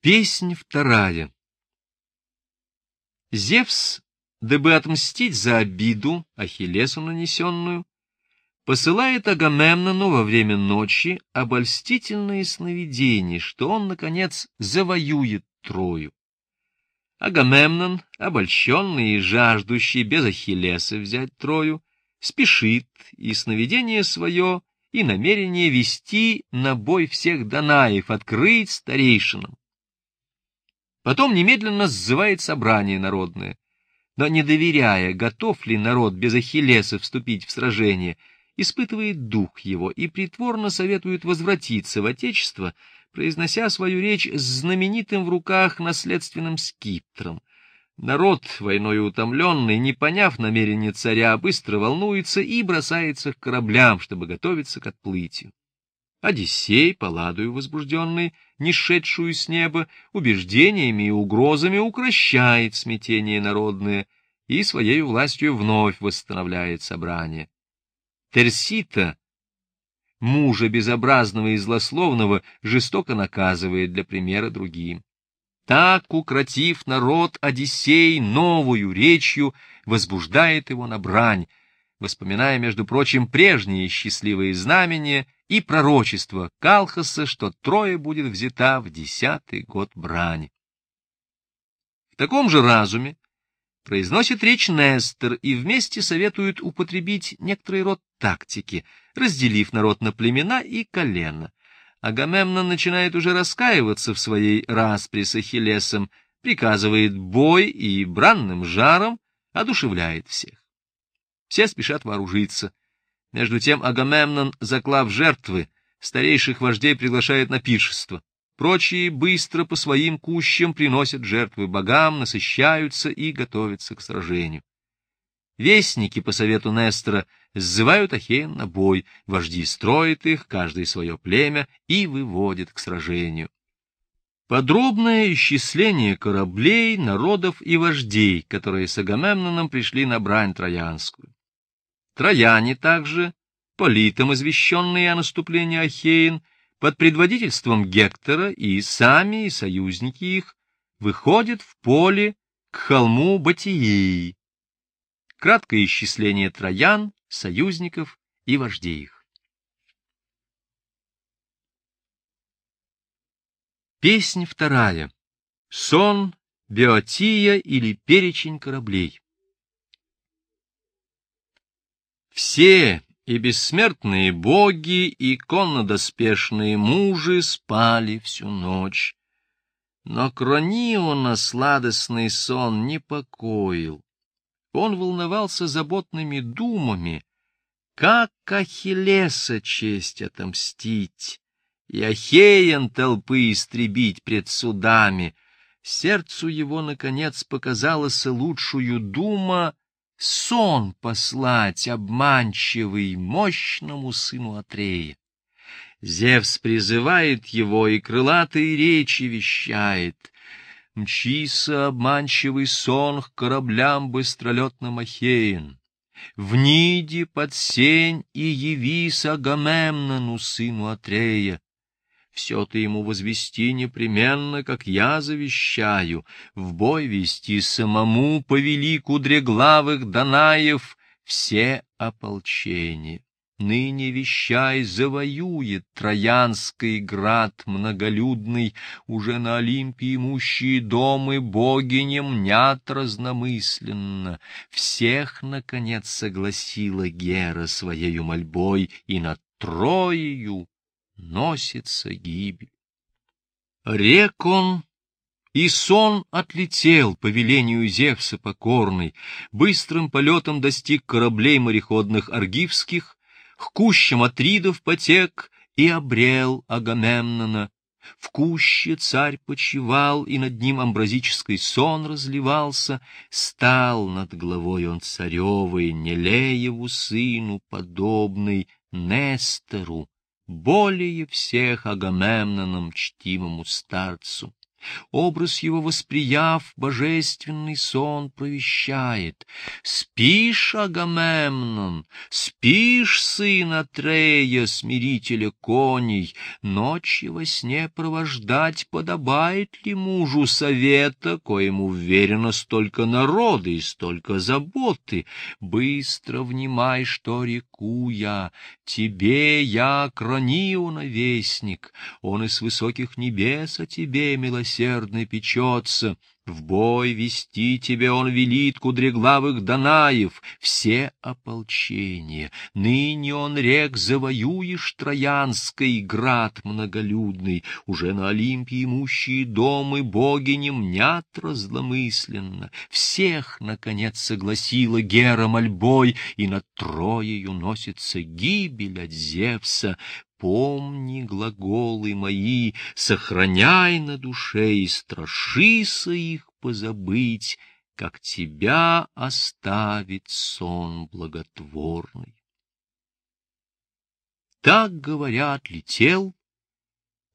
Песнь вторая. Зевс, дабы отмстить за обиду Ахиллесу нанесенную, посылает Агамемнону во время ночи обольстительные сновидения, что он, наконец, завоюет Трою. Агамемнон, обольщенный и жаждущий без Ахиллеса взять Трою, спешит, и сновидение свое, и намерение вести на бой всех Данаев, открыть старейшинам. Потом немедленно сзывает собрание народное. Но не доверяя, готов ли народ без Ахиллеса вступить в сражение, испытывает дух его и притворно советует возвратиться в Отечество, произнося свою речь с знаменитым в руках наследственным скиптром. Народ, войной утомленный, не поняв намерения царя, быстро волнуется и бросается к кораблям, чтобы готовиться к отплытию. Одиссей, Палладою возбужденный, не шедшую с неба, убеждениями и угрозами укращает смятение народное и своей властью вновь восстановляет собрание. Терсита, мужа безобразного и злословного, жестоко наказывает для примера другим. Так, укротив народ, Одиссей новую речью возбуждает его на брань, воспоминая, между прочим, прежние счастливые знамения — и пророчество Калхаса, что Троя будет взята в десятый год брани. В таком же разуме произносит речь Нестор и вместе советует употребить некоторый род тактики, разделив народ на племена и колена. Агамемнон начинает уже раскаиваться в своей распре с Ахиллесом, приказывает бой и бранным жаром одушевляет всех. Все спешат вооружиться. Между тем Агамемнон, заклав жертвы, старейших вождей приглашает на пиршество. Прочие быстро по своим кущам приносят жертвы богам, насыщаются и готовятся к сражению. Вестники, по совету Нестора, сзывают Ахеен на бой, вожди строят их, каждый свое племя, и выводят к сражению. Подробное исчисление кораблей, народов и вождей, которые с Агамемноном пришли на брань Троянскую. Трояне также, политом извещенные о наступлении Ахеин, под предводительством Гектора и сами, и союзники их, выходят в поле к холму Батией. Краткое исчисление троян, союзников и вождей их. Песнь вторая. Сон, Беотия или перечень кораблей. Все, и бессмертные боги, и коннодоспешные мужи спали всю ночь. Но Крониона сладостный сон не покоил. Он волновался заботными думами, как Ахиллеса честь отомстить, и Ахеян толпы истребить пред судами. Сердцу его, наконец, показалась лучшую дума сон послать обманчивый мощному сыну Атрея. Зевс призывает его и крылатые речи вещает. Мчися обманчивый сон к кораблям быстролетным Ахеин. В Ниде под сень и явись Агамемнону, сыну Атрея. Все ты ему возвести непременно, как я завещаю, в бой вести самому повели кудреглавых Данаев все ополчения. Ныне вещай завоюет Троянский град многолюдный, уже на Олимпе имущие домы боги не мнят разномысленно. Всех, наконец, согласила Гера своею мольбой, и над Троею носится гибель. Рек он, и сон отлетел по велению Зевса покорный, быстрым полетом достиг кораблей мореходных аргивских, к кущам Атридов потек и обрел Агамемнона. В куще царь почивал, и над ним амбразический сон разливался, стал над головой он царевой, Нелееву сыну подобный, Нестору, более всех Агамемноном чтимому старцу. Образ его восприяв, божественный сон провещает. Спишь, Агамемнон, спишь, сын Атрея, смирителя коней, ночью во сне провождать подобает ли мужу совета, коему верено столько народа и столько заботы? Быстро внимай, что реку я, тебе я, Крониона, вестник, он из высоких небес о тебе, милосердный, печется, в бой вести тебе он велит кудреглавых Данаев, все ополчения. Ныне он рек завоюешь Троянской, град многолюдный, уже на Олимпе имущие домы боги не мнят разломысленно. Всех, наконец, согласила Гера мольбой, и над Троею носится гибель от Зевса. Помни глаголы мои, сохраняй на душе и страшися их позабыть, как тебя оставит сон благотворный. Так, говорят, летел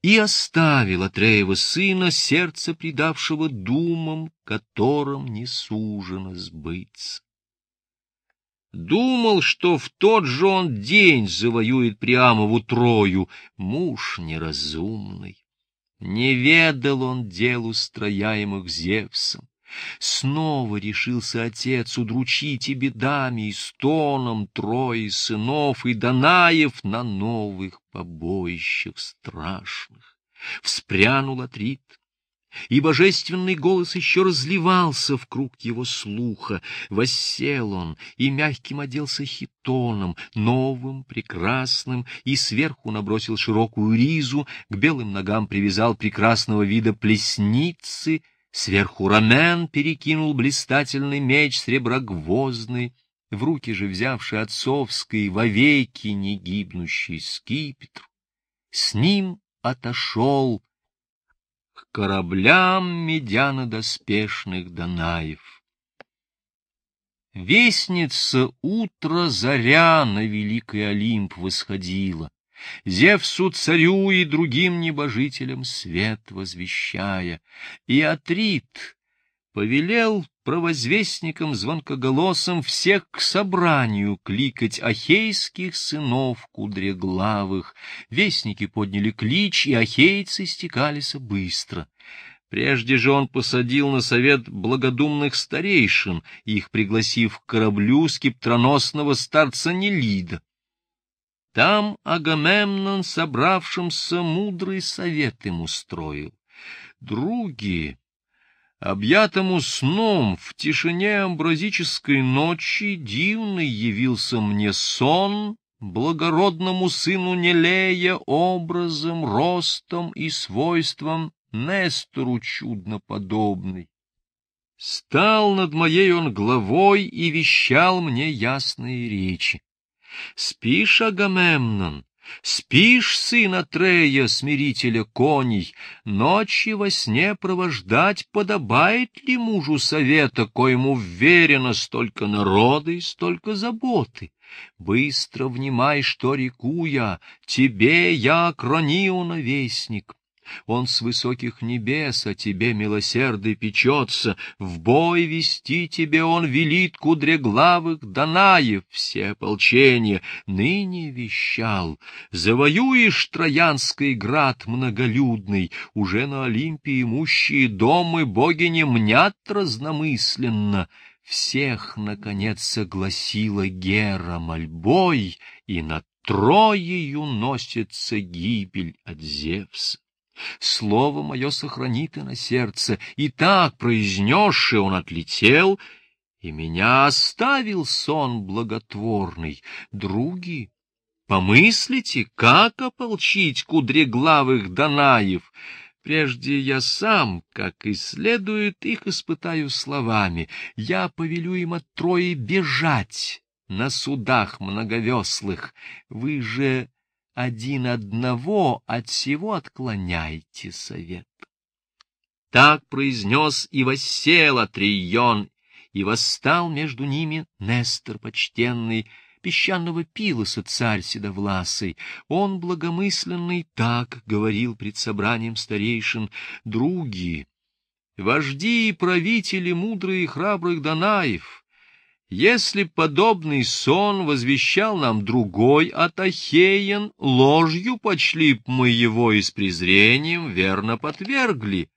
и оставил Атреева сына, сердце предавшего думам, которым не сужено сбыться. Думал, что в тот же он день завоюет Приамову Трою. Муж неразумный. Не ведал он дел устрояемых Зевсом. Снова решился отец удручить и бедами, и стоном Трои сынов и Данаев на новых побоищах страшных. Вспрянул Атрит, и божественный голос еще разливался в круг его слуха. Воссел он, и мягким оделся хитоном, новым, прекрасным, и сверху набросил широкую ризу, к белым ногам привязал прекрасного вида плесницы, сверху рамен перекинул блистательный меч среброгвоздный, в руки же взявший отцовский, вовеки не гибнущий скипетр. С ним отошел кораблям медяно-доспешных Данаев. Вестница утро заря на великий Олимп восходила, Зевсу царю и другим небожителям свет возвещая, и Атрит повелел провозвестникам звонкоголосом всех к собранию кликать ахейских сынов кудреглавых. Вестники подняли клич, и ахейцы стекались быстро. Прежде же он посадил на совет благодумных старейшин, их пригласив к кораблю скиптроносного старца Нелида. Там Агамемнон собравшимся мудрый совет им устроил. Други, Объятому сном в тишине амбразической ночи дивный явился мне сон, благородному сыну Нелея образом, ростом и свойством Нестору чудно подобный. Стал над моей он главой и вещал мне ясные речи. Спишь, Агамемнон, Спишь, сын Атрея, смирителя коней, ночи во сне провождать подобает ли мужу совета, коему вверено столько народа и столько заботы? Быстро внимай, что реку я, тебе я, Крониона, вестник, он с высоких небес о тебе милосердый печется, в бой вести тебе он велит кудреглавых Данаев все ополчения. Ныне вещал, завоюешь Троянский град многолюдный, уже на Олимпе имущие домы боги не мнят разномысленно. Всех, наконец, согласила Гера мольбой, и над Троею носится гибель от Зевса. Слово мое сохрани ты на сердце. И так произнесши, он отлетел, и меня оставил сон благотворный. Други, помыслите, как ополчить кудреглавых Данаев. Прежде я сам, как и следует, их испытаю словами. Я повелю им от Трои бежать на судах многовеслых. Вы же один одного от всего отклоняйте совет. Так произнес и воссел Атрион, и восстал между ними Нестор почтенный, песчаного пилоса царь седовласый. Он благомысленный так говорил пред собранием старейшин, други, вожди и правители мудрые и храбрых Данаев, если подобный сон возвещал нам другой от Ахеян, ложью почли б мы его и с презрением верно подвергли.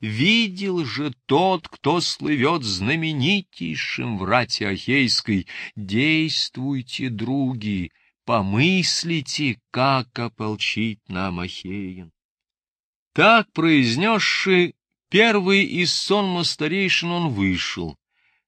Видел же тот, кто слывет знаменитейшим в рате Ахейской. Действуйте, други, помыслите, как ополчить нам Ахеян. Так произнесши, первый из сонма старейшин он вышел.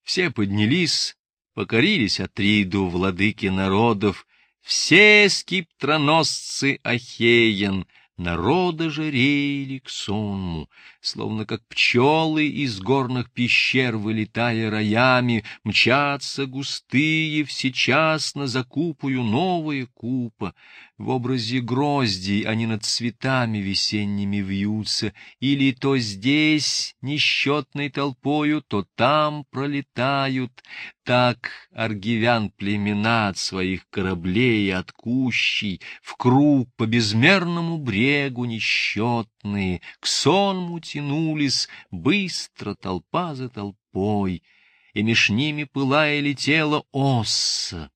Все поднялись, покорились Атриду, владыки народов, все скиптроносцы Ахеян — Народа же реяли к сонму, словно как пчелы из горных пещер, вылетая роями, мчатся густые, всечасно закупую новые купа. В образе гроздей они над цветами весенними вьются, или то здесь несчетной толпою, то там пролетают. Так аргивян племена от своих кораблей от кущей в круг по безмерному брегу несчетные к сонму тянулись быстро толпа за толпой, и меж ними пылая летела осса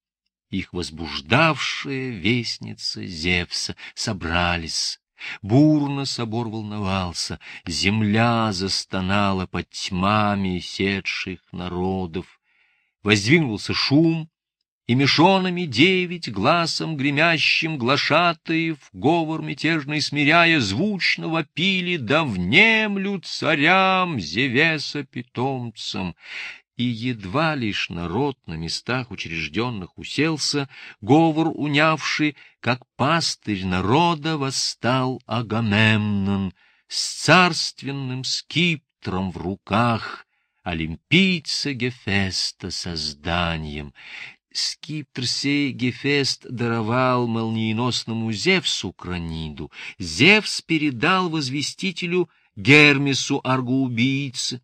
их возбуждавшая вестница Зевса, собрались. Бурно собор волновался, земля застонала под тьмами сетших народов. Воздвинулся шум, и мешонами девять глазом гремящим глашатаев, говор мятежный смиряя, звучно вопили, да внемлю царям Зевеса питомцам. И едва лишь народ на местах учрежденных уселся, говор унявший, как пастырь народа восстал Агамемнон с царственным скиптром в руках, олимпийца Гефеста созданием. Скиптр сей Гефест даровал молниеносному Зевсу краниду. Зевс передал возвестителю Гермесу аргоубийце,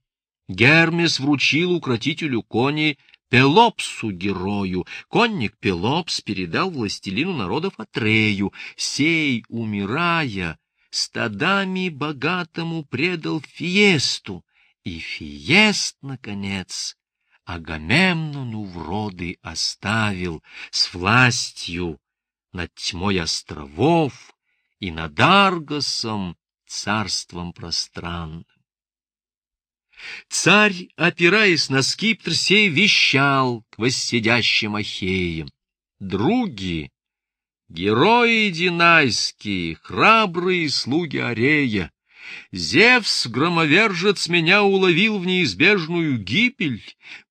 Гермес вручил укротителю кони Пелопсу герою. Конник Пелопс передал властелину народов Атрею. Сей, умирая, стадами богатому предал Фиесту. И Фиест, наконец, Агамемнону в роды оставил с властью над тьмой островов и над Аргосом царством пространным. Царь, опираясь на скиптр сей, вещал к воссидящим ахеям. Други, герои динайские, храбрые слуги Арея, Зевс, громовержец, меня уловил в неизбежную гибель,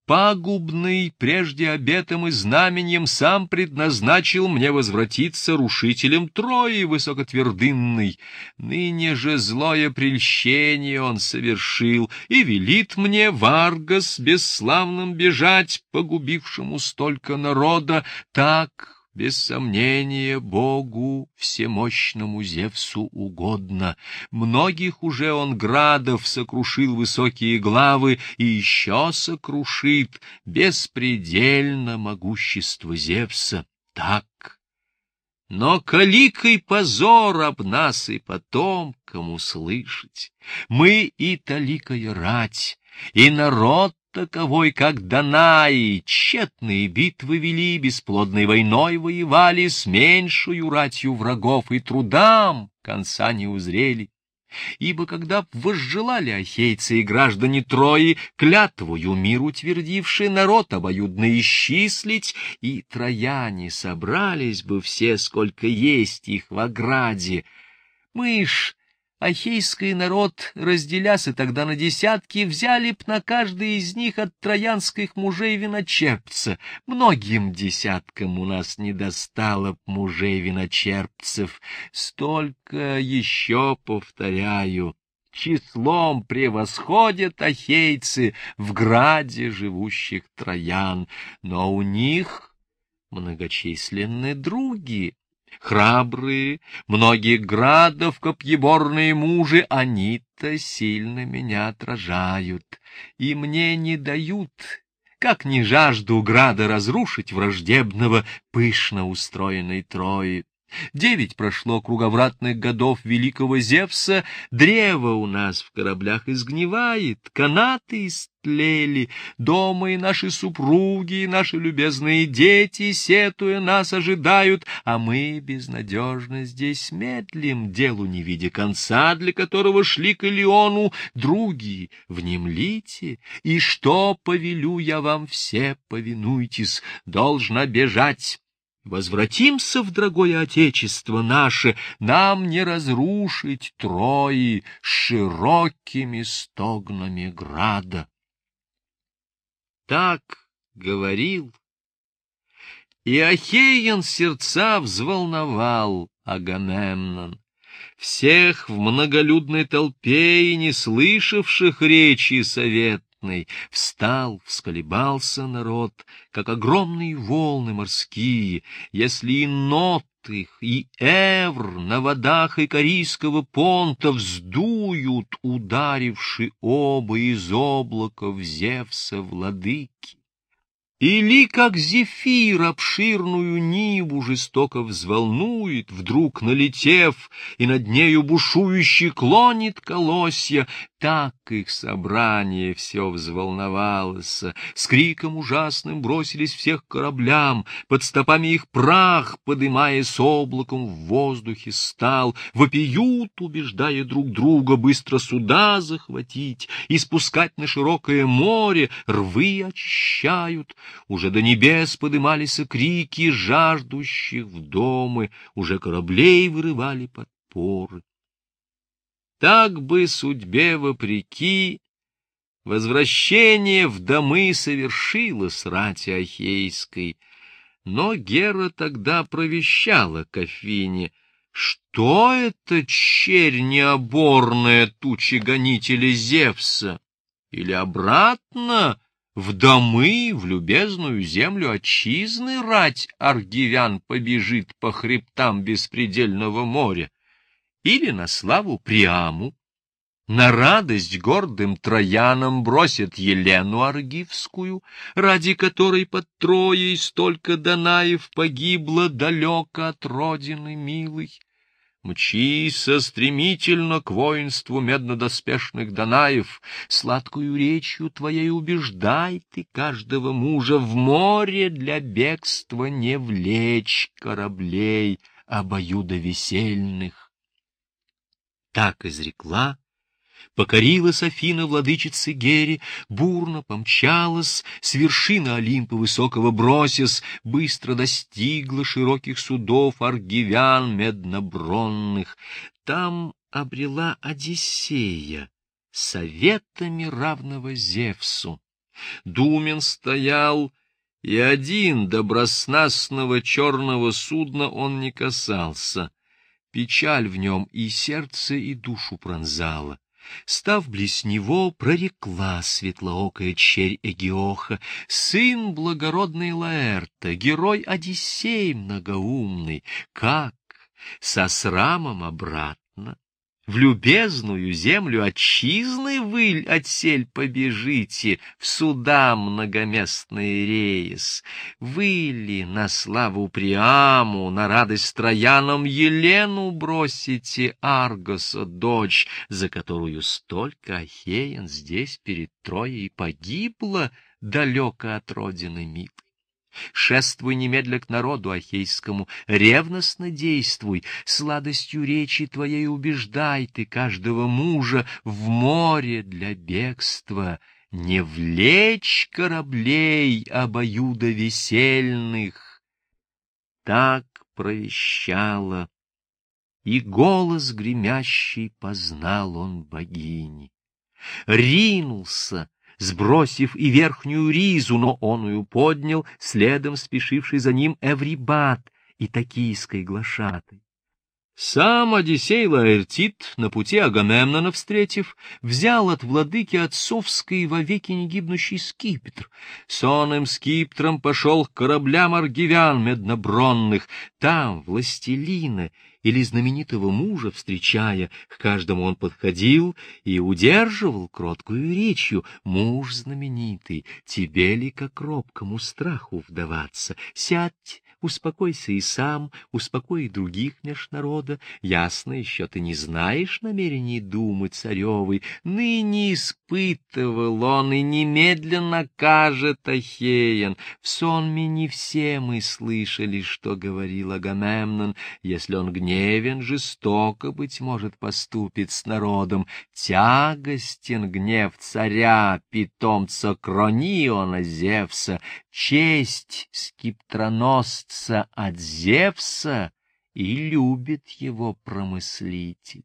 пагубный, прежде обетом и знаменем, сам предназначил мне возвратиться рушителем Трои высокотвердынной. Ныне же злое прельщение он совершил и велит мне Варгас бесславным бежать, погубившему столько народа, так без сомнения, Богу всемощному Зевсу угодно. Многих уже он градов сокрушил высокие главы и еще сокрушит беспредельно могущество Зевса. Так. Но каликой позор об нас и потом, кому слышать. Мы и таликая рать, и народ таковой, как Данаи, тщетные битвы вели, бесплодной войной воевали, с меньшую ратью врагов и трудам конца не узрели. Ибо когда возжелали ахейцы и граждане Трои, клятвою мир утвердивший народ обоюдно исчислить, и трояне собрались бы все, сколько есть их в ограде, мы ж Ахейский народ, разделяся тогда на десятки, взяли б на каждый из них от троянских мужей виночерпца. Многим десяткам у нас не достало б мужей виночерпцев. Столько еще, повторяю, числом превосходят ахейцы в граде живущих троян, но у них многочисленны други, Храбрые, многих градов копьеборные мужи, они-то сильно меня отражают, и мне не дают как не жажду града разрушить враждебного пышно устроенной Трои. Девять прошло круговратных годов великого Зевса, древо у нас в кораблях изгнивает, канаты истлели, дома и наши супруги, и наши любезные дети, сетуя нас, ожидают, а мы безнадежно здесь медлим, делу не видя конца, для которого шли к Илиону други, внемлите, и что повелю я вам все, повинуйтесь, должна бежать Возвратимся в дорогое Отечество наше, нам не разрушить Трои широкими стогнами града. Так говорил, и Ахеян сердца взволновал Агамемнон. Всех в многолюдной толпе и не слышавших речи совет смертный, встал, всколебался народ, как огромные волны морские, если и нот и Эвр на водах Икарийского понта вздуют, ударивши оба из облаков Зевса владыки. Или, как зефир, обширную ниву жестоко взволнует, вдруг налетев, и над нею бушующий клонит колосья, так их собрание все взволновалось, с криком ужасным бросились всех кораблям, под стопами их прах, подымаясь облаком в воздухе, стал, вопиют, убеждая друг друга быстро суда захватить и спускать на широкое море, рвы очищают, уже до небес подымались крики жаждущих в домы, уже кораблей вырывали подпоры. Так бы судьбе вопреки возвращение в домы совершилось рати Ахейской, но Гера тогда провещала Кафине, что это черь необорная тучи гонителя Зевса, или обратно в домы, в любезную землю отчизны рать аргивян побежит по хребтам беспредельного моря или на славу Приаму, на радость гордым троянам бросят Елену Аргивскую, ради которой под Троей столько Данаев погибло далеко от родины милой. Мчися стремительно к воинству меднодоспешных Данаев, сладкую речью твоей убеждай ты каждого мужа в море для бегства не влечь кораблей обоюдовесельных. Так изрекла, покорилась Афина владычицы Гери, бурно помчалась, с вершины Олимпа высокого бросясь, быстро достигла широких судов аргивян меднобронных. Там обрела Одиссея советами равного Зевсу. Думен стоял, и один доброснастного черного судна он не касался — Печаль в нем и сердце, и душу пронзала. Став близ него, прорекла светлоокая черь Эгиоха, сын благородный Лаэрта, герой Одиссей многоумный, как со срамом обратно в любезную землю отчизны выль отсель побежите, в суда многоместный рейс. Выли на славу Приаму, на радость Троянам Елену бросите Аргоса, дочь, за которую столько Ахеян здесь перед Троей погибла, далеко от родины милой. Шествуй немедля к народу ахейскому, ревностно действуй, сладостью речи твоей убеждай ты каждого мужа в море для бегства, не влечь кораблей обоюдовесельных. Так провещала, и голос гремящий познал он богини. Ринулся, сбросив и верхнюю ризу, но оную поднял, следом спешивший за ним Эврибат и токийской глашатой. Сам Одиссей Лаэртит, на пути Агамемнона встретив, взял от владыки отцовской вовеки не гибнущий скипетр. Сонным скиптром пошел к кораблям аргивян меднобронных. Там властелина или знаменитого мужа встречая, к каждому он подходил и удерживал кроткую речью. Муж знаменитый, тебе ли как робкому страху вдаваться? Сядь, успокойся и сам, успокой и других меж народа. Ясно еще ты не знаешь намерений думы царевой. Ныне испытывал он и немедленно кажет Ахеян. В сонме не все мы слышали, что говорил Агамемнон. Если он гневен, жестоко, быть может, поступит с народом. Тягостен гнев царя, питомца Крониона Зевса, честь скиптроносца от Зевса и любит его промыслитель.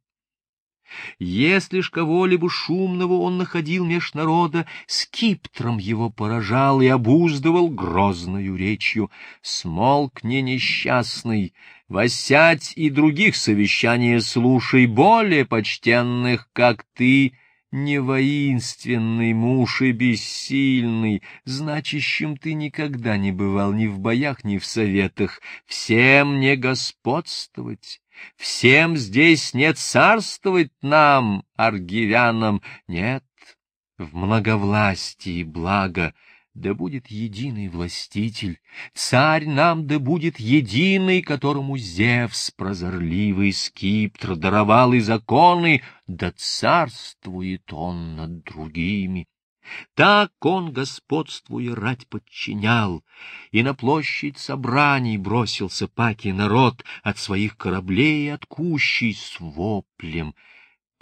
Если ж кого-либо шумного он находил меж народа, скиптром его поражал и обуздывал грозною речью. Смолкни несчастный, восядь и других совещания слушай, более почтенных, как ты, не воинственный муж и бессильный, значащим ты никогда не бывал ни в боях, ни в советах, всем не господствовать, всем здесь не царствовать нам, аргивянам, нет, в многовластии благо — да будет единый властитель, царь нам да будет единый, которому Зевс, прозорливый скиптр, даровал и законы, да царствует он над другими. Так он, господствуя, рать подчинял, и на площадь собраний бросился паки народ от своих кораблей от кущей с воплем —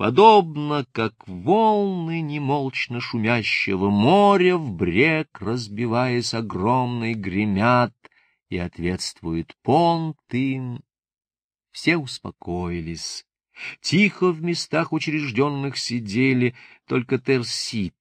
подобно как волны немолчно шумящего моря в брег, разбиваясь огромный, гремят и ответствует понт им. Все успокоились. Тихо в местах учрежденных сидели, только Терсит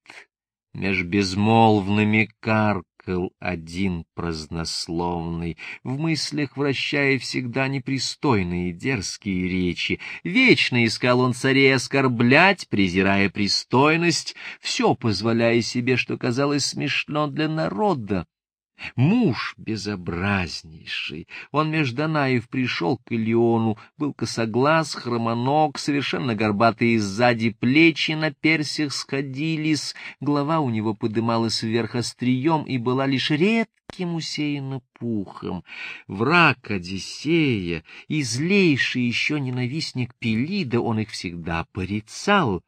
меж безмолвными карк плакал один празднословный, в мыслях вращая всегда непристойные дерзкие речи. Вечно искал он царей оскорблять, презирая пристойность, все позволяя себе, что казалось смешно для народа. Муж безобразнейший. Он между Данаев пришел к Илиону, был косоглаз, хромоног, совершенно горбатые сзади плечи на персях сходились, голова у него подымалась вверх острием и была лишь редким усеяна пухом. Враг Одиссея и злейший еще ненавистник Пелида, он их всегда порицал.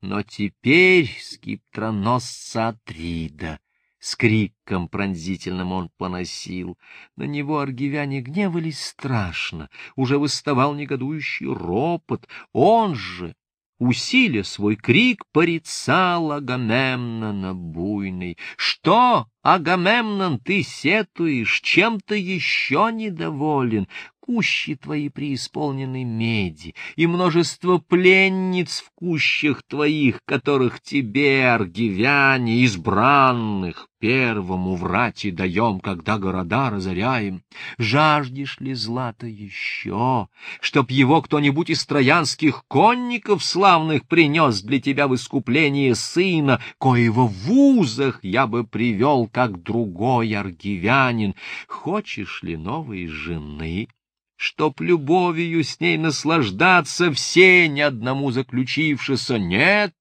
Но теперь скиптроносца Атрида с криком пронзительным он поносил. На него аргивяне гневались страшно, уже выставал негодующий ропот. Он же, усиля свой крик, порицал Агамемнона буйный. «Что, Агамемнон, ты сетуешь, чем ты еще недоволен? Кущи твои преисполнены меди, и множество пленниц в кущах твоих, которых тебе, аргивяне, избранных, первому врати даем, когда города разоряем. Жаждешь ли злата еще, чтоб его кто-нибудь из троянских конников славных принес для тебя в искупление сына, коего в вузах я бы привел, как другой аргивянин? Хочешь ли новой жены? Чтоб любовью с ней наслаждаться все, ни одному заключившися, нет,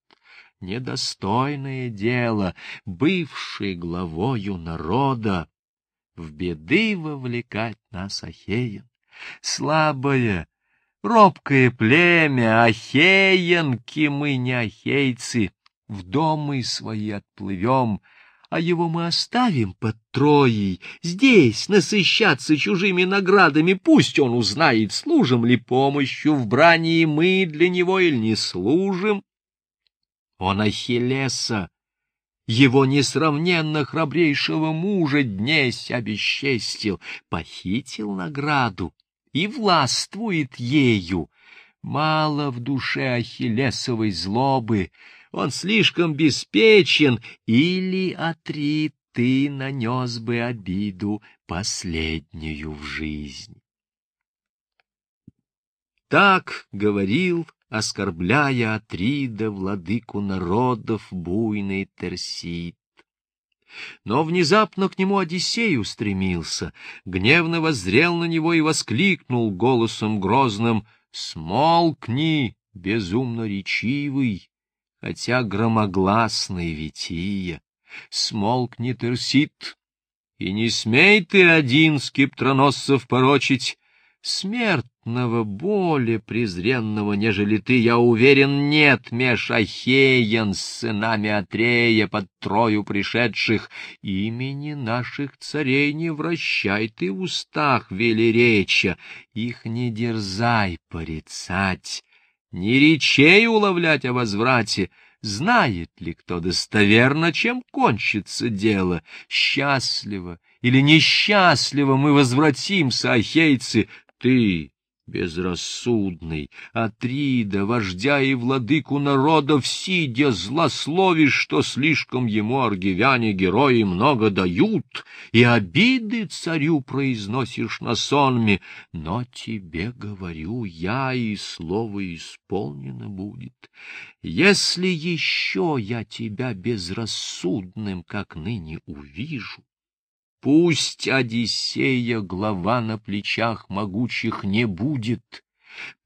недостойное дело, бывший главою народа, в беды вовлекать нас Ахеен. Слабое, робкое племя, Ахеянки мы не ахейцы, в домы свои отплывем, а его мы оставим под Троей, здесь насыщаться чужими наградами, пусть он узнает, служим ли помощью в брани и мы для него или не служим. Он Ахиллеса, его несравненно храбрейшего мужа днесь обесчестил, похитил награду и властвует ею. Мало в душе Ахиллесовой злобы, он слишком беспечен, или Атрит ты нанес бы обиду последнюю в жизнь. Так говорил, оскорбляя Атрида, владыку народов, буйный Терсит. Но внезапно к нему Одиссей устремился, гневно воззрел на него и воскликнул голосом грозным «Смолкни, безумно речивый, хотя громогласный Вития! Смолкни, Терсит, и не смей ты один скиптроносцев порочить, Смертного более презренного, нежели ты, я уверен, нет меж Ахеян с сынами Атрея под трою пришедших. Имени наших царей не вращай ты в устах велеречия, их не дерзай порицать, не речей уловлять о возврате, Знает ли кто достоверно, чем кончится дело? Счастливо или несчастливо мы возвратимся, ахейцы, ты, безрассудный, Атрида, вождя и владыку народов, сидя злословишь, что слишком ему аргивяне герои много дают, и обиды царю произносишь на сонме, но тебе говорю я, и слово исполнено будет. Если еще я тебя безрассудным, как ныне увижу, Пусть Одиссея глава на плечах могучих не будет.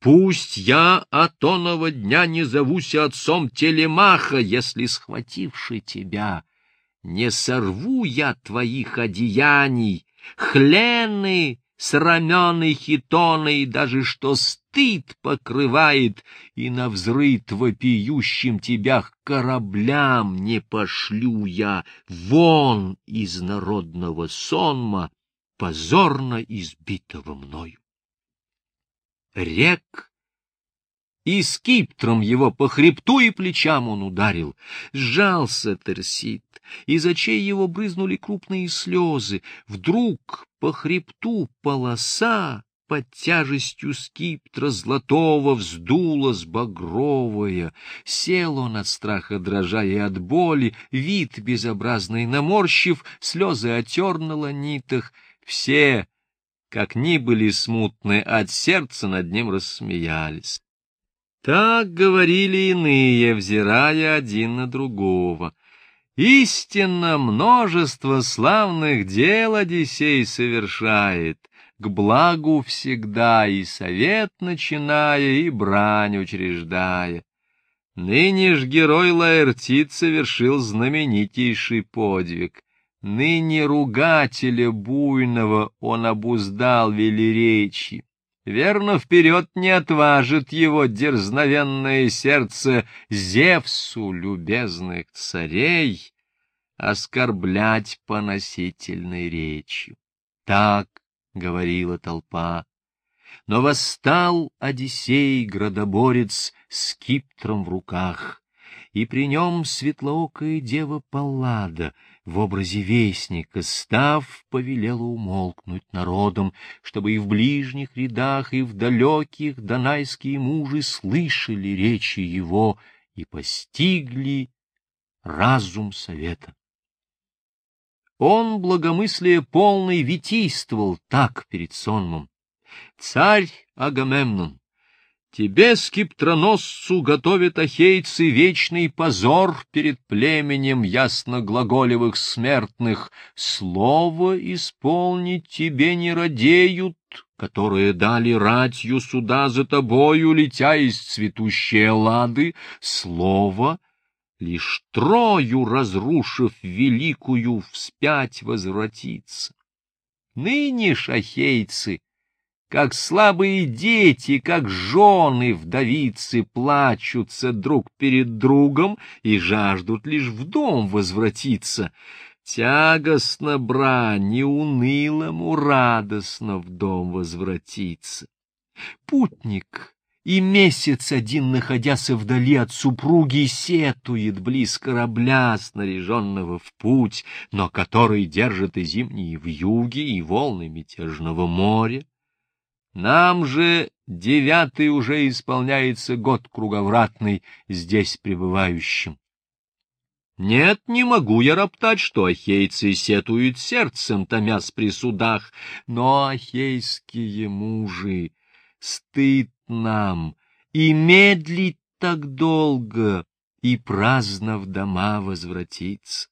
Пусть я от оного дня не зовуся отцом Телемаха, если, схвативши тебя, не сорву я твоих одеяний, хлены с рамен и даже что стыд покрывает, и на взрыт вопиющим тебя к кораблям не пошлю я вон из народного сонма, позорно избитого мною. Рек и скиптром его по хребту и плечам он ударил. Сжался Терсит, из очей его брызнули крупные слезы. Вдруг по хребту полоса под тяжестью скиптра золотого вздулась багровая. Сел он от страха, дрожа и от боли, вид безобразный наморщив, слезы отер на ланитах. Все, как ни были смутны, от сердца над ним рассмеялись. Так говорили иные, взирая один на другого. Истинно множество славных дел Одиссей совершает, к благу всегда и совет начиная, и брань учреждая. Ныне ж герой Лаэртит совершил знаменитейший подвиг. Ныне ругателя буйного он обуздал велеречи. Верно, вперед не отважит его дерзновенное сердце Зевсу любезных царей оскорблять поносительной речью. Так говорила толпа. Но восстал Одиссей, градоборец, с киптром в руках, и при нем светлоокая дева Паллада — в образе вестника, став, повелела умолкнуть народом, чтобы и в ближних рядах, и в далеких донайские мужи слышали речи его и постигли разум совета. Он благомыслие полный витийствовал так перед сонмом. Царь Агамемнон, Тебе, скиптроносцу, готовят ахейцы вечный позор перед племенем ясноглаголевых смертных. Слово исполнить тебе не радеют, которые дали ратью суда за тобою, летя из цветущей лады. Слово, лишь трою разрушив великую, вспять возвратится. Ныне шахейцы как слабые дети, как жены вдовицы плачутся друг перед другом и жаждут лишь в дом возвратиться. Тягостно брань, не унылому радостно в дом возвратиться. Путник и месяц один, находясь вдали от супруги, сетует близ корабля, снаряженного в путь, но который держит и зимние вьюги, и волны мятежного моря. Нам же девятый уже исполняется год круговратный здесь пребывающим. Нет, не могу я роптать, что ахейцы сетуют сердцем, томясь при судах, но ахейские мужи, стыд нам, и медлить так долго, и праздно в дома возвратиться.